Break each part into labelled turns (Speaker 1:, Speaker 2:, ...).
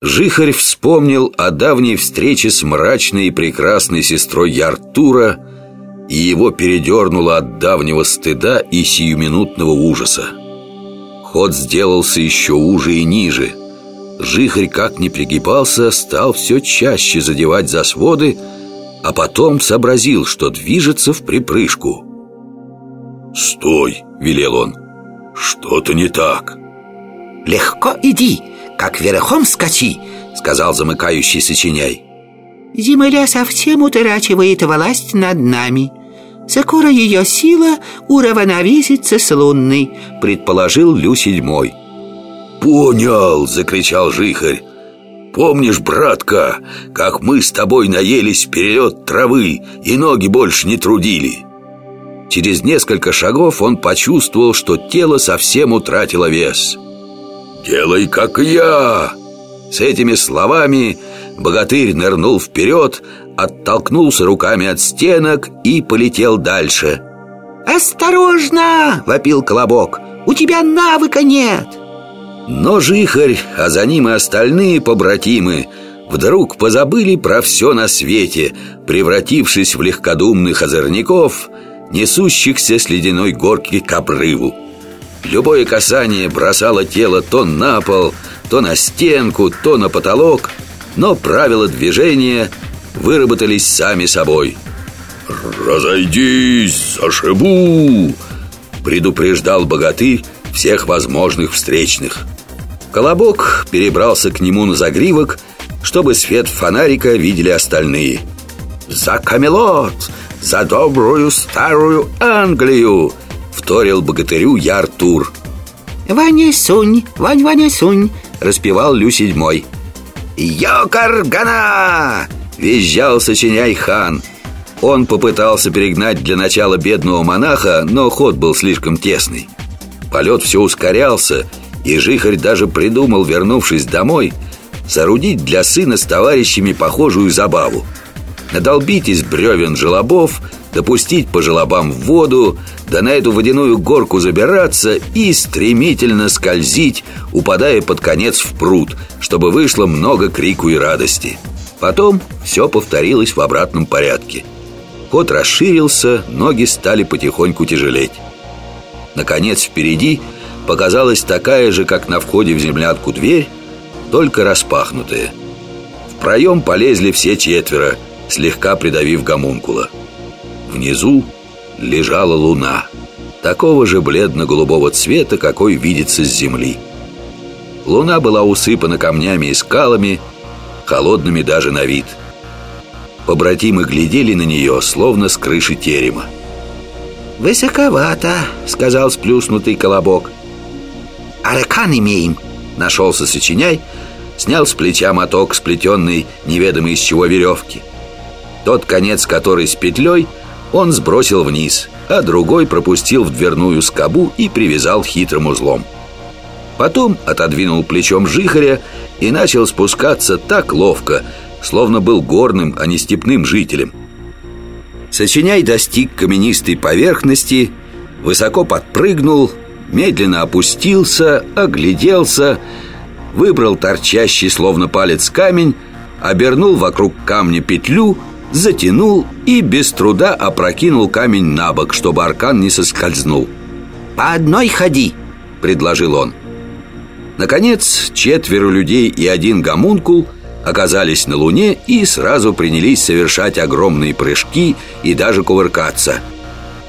Speaker 1: Жихарь вспомнил о давней встрече с мрачной и прекрасной сестрой Яртура И его передернуло от давнего стыда и сиюминутного ужаса Ход сделался еще уже и ниже Жихарь, как ни пригибался, стал все чаще задевать за своды А потом сообразил, что движется в припрыжку «Стой!» — велел он «Что-то не так!»
Speaker 2: «Легко иди!» Как верхом скачи», — сказал замыкающий сочиняй.
Speaker 3: «Земля совсем утрачивает власть над нами. Скоро ее сила уравновесится с лунной», —
Speaker 1: предположил Лю седьмой. «Понял!» — закричал Жихарь. «Помнишь, братка, как мы с тобой наелись вперед травы и ноги больше не трудили?» Через несколько шагов он почувствовал, что тело совсем утратило вес – «Делай, как я!» С этими словами богатырь нырнул вперед, оттолкнулся руками от стенок и полетел дальше.
Speaker 3: «Осторожно!» — вопил Колобок. «У тебя навыка нет!»
Speaker 1: Но Жихарь, а за ним и остальные побратимы Вдруг позабыли про все на свете Превратившись в легкодумных озорников Несущихся с ледяной горки к обрыву Любое касание бросало тело то на пол, то на стенку, то на потолок, но правила движения выработались сами собой. «Разойдись, зашибу!» предупреждал богатырь всех возможных встречных. Колобок перебрался к нему на загривок, чтобы свет фонарика видели остальные. «За Камелот! За добрую старую Англию!» Вторил богатырю я Артур
Speaker 3: «Ваня Сунь, Вань Ваня Сунь!»
Speaker 1: Распевал Лю седьмой
Speaker 2: «Йокаргана!»
Speaker 1: Визжал сочиняй хан Он попытался перегнать для начала бедного монаха Но ход был слишком тесный Полет все ускорялся И Жихарь даже придумал, вернувшись домой Соорудить для сына с товарищами похожую забаву Надолбить из бревен желобов Допустить по желобам в воду да на эту водяную горку забираться и стремительно скользить, упадая под конец в пруд, чтобы вышло много крику и радости. Потом все повторилось в обратном порядке. Ход расширился, ноги стали потихоньку тяжелеть. Наконец впереди показалась такая же, как на входе в землянку дверь, только распахнутая. В проем полезли все четверо, слегка придавив гомункула. Внизу лежала луна Такого же бледно-голубого цвета, какой видится с земли. Луна была усыпана камнями и скалами Холодными даже на вид. Побратимы глядели на нее, словно с крыши терема.
Speaker 3: «Высоковато», — сказал сплюснутый колобок.
Speaker 2: «Аркан имеем», —
Speaker 1: нашелся сочиняй Снял с плеча моток, сплетенный неведомо из чего веревки. Тот конец которой с петлей — он сбросил вниз, а другой пропустил в дверную скобу и привязал хитрым узлом. Потом отодвинул плечом жихаря и начал спускаться так ловко, словно был горным, а не степным жителем. Сочиняй достиг каменистой поверхности, высоко подпрыгнул, медленно опустился, огляделся, выбрал торчащий, словно палец, камень, обернул вокруг камня петлю затянул и без труда опрокинул камень на бок, чтобы аркан не соскользнул.
Speaker 2: «По одной ходи!»
Speaker 1: — предложил он. Наконец, четверо людей и один гомункул оказались на Луне и сразу принялись совершать огромные прыжки и даже кувыркаться.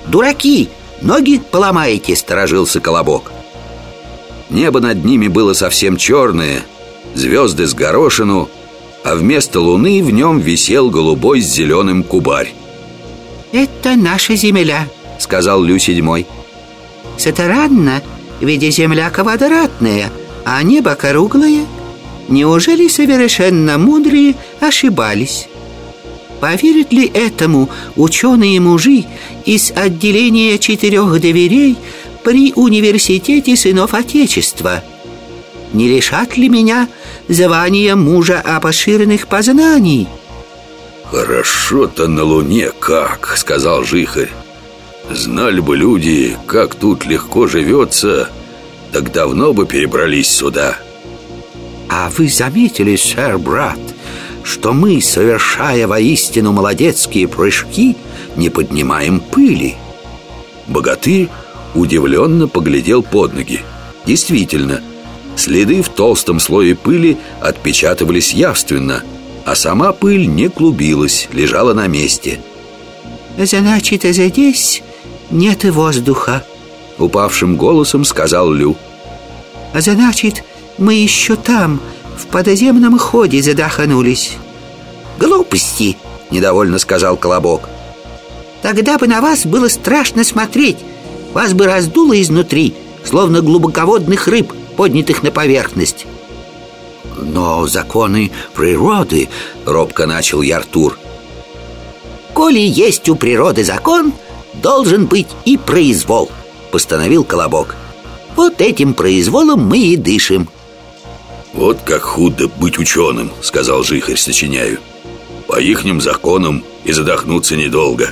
Speaker 2: «Дураки! Ноги поломаете!» — сторожился Колобок.
Speaker 1: Небо над ними было совсем черное, звезды с горошину — а вместо луны в нем висел голубой с зеленым кубарь.
Speaker 3: «Это наша земля», — сказал Лю седьмой. «Странно, ведь земля квадратная, а небо круглое. Неужели совершенно мудрые ошибались?» Поверят ли этому ученые мужи из отделения четырех дверей при университете сынов Отечества? Не лишат ли меня звание мужа обширных познаний
Speaker 1: «Хорошо-то на Луне как», — сказал Жихарь «Знали бы люди, как тут легко живется, так давно бы перебрались сюда».
Speaker 2: А вы заметили, сэр, брат, что мы, совершая воистину молодецкие прыжки, не поднимаем пыли?
Speaker 1: Богатырь удивленно поглядел под ноги. Действительно, следы в толстом слое пыли отпечатывались явственно, а сама пыль не клубилась, лежала на месте.
Speaker 3: «Значит, здесь нет воздуха», —
Speaker 1: упавшим голосом сказал Лю.
Speaker 3: «Значит, мы еще там, в подземном ходе задохнулись».
Speaker 2: «Глупости!» — недовольно сказал Колобок.
Speaker 3: «Тогда бы на вас было страшно смотреть. Вас бы раздуло изнутри, словно глубоководных рыб, поднятых на поверхность».
Speaker 2: «Но законы природы...» — робко начал Яртур.
Speaker 3: «Коли есть у природы закон, должен быть и произвол», — постановил Колобок. «Вот этим произволом мы и дышим».
Speaker 1: «Вот как худо быть ученым», — сказал Жихарь, сочиняю. «По ихним законам и задохнуться недолго».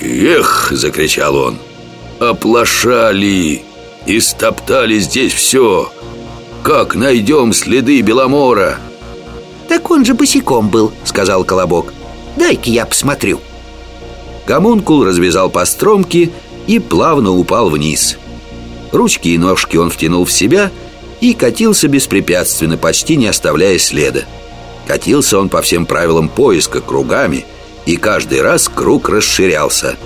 Speaker 1: «Эх!» — закричал он. «Оплошали! Истоптали здесь все! Как найдем следы Беломора?»
Speaker 3: «Так он же босиком был», — сказал Колобок. «Дай-ка я посмотрю».
Speaker 1: Гомункул развязал постромки и плавно упал вниз. Ручки и ножки он втянул в себя и катился беспрепятственно, почти не оставляя следа. Катился он по всем правилам поиска кругами, и каждый раз круг расширялся.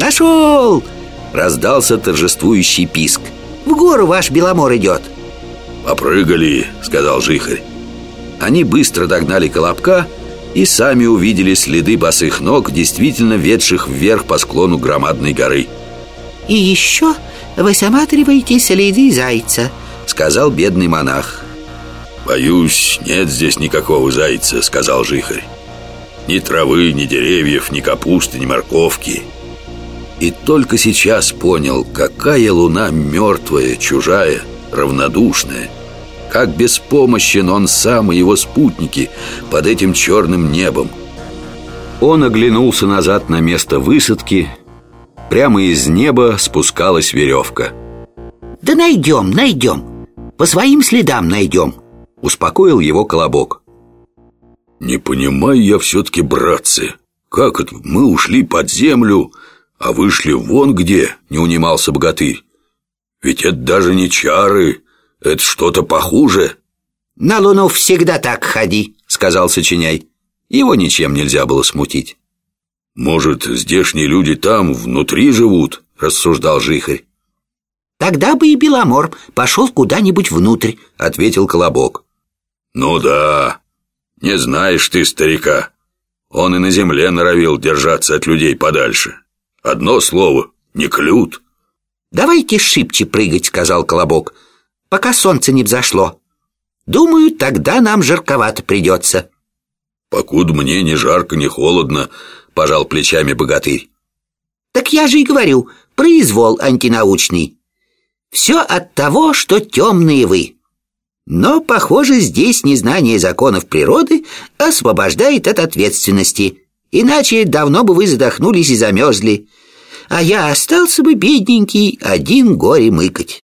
Speaker 3: «Нашел!»
Speaker 1: — раздался торжествующий писк.
Speaker 3: «В гору ваш Беломор идет!»
Speaker 1: «Попрыгали!» — сказал Жихарь. Они быстро догнали Колобка и сами увидели следы босых ног, действительно ведших вверх по склону громадной горы.
Speaker 3: «И еще высматривайте следы зайца», —
Speaker 1: сказал бедный монах. «Боюсь, нет здесь никакого зайца», — сказал Жихарь. «Ни травы, ни деревьев, ни капусты, ни морковки». И только сейчас понял, какая луна мертвая, чужая, равнодушная. Как беспомощен он сам и его спутники под этим черным небом. Он оглянулся назад на место высадки. Прямо из неба спускалась веревка.
Speaker 3: «Да найдем, найдем. По своим следам найдем»,
Speaker 1: Успокоил его Колобок Не понимаю я все-таки, братцы Как это мы ушли под землю А вышли вон где Не унимался богатырь. Ведь это даже не чары Это что-то похуже
Speaker 3: «На луну всегда так ходи», — сказал Сочиняй. Его ничем нельзя было смутить.
Speaker 1: «Может, здешние люди там, внутри живут?» — рассуждал Жихарь.
Speaker 3: «Тогда бы и Беломор пошел куда-нибудь внутрь», — ответил Колобок.
Speaker 1: «Ну да, не знаешь ты старика. Он и на земле норовил держаться от людей подальше. Одно слово — не клют».
Speaker 3: «Давайте шибче прыгать», — сказал Колобок, «пока солнце не взошло. Думаю, тогда нам жарковато придется».
Speaker 1: «Покуда мне ни жарко, ни холодно», — пожал плечами богатырь.
Speaker 3: «Так я же и говорю, произвол антинаучный. Все от того, что темные вы». Но, похоже, здесь незнание законов природы освобождает от ответственности. Иначе давно бы вы задохнулись и замерзли. А я остался бы бедненький один горе мыкать.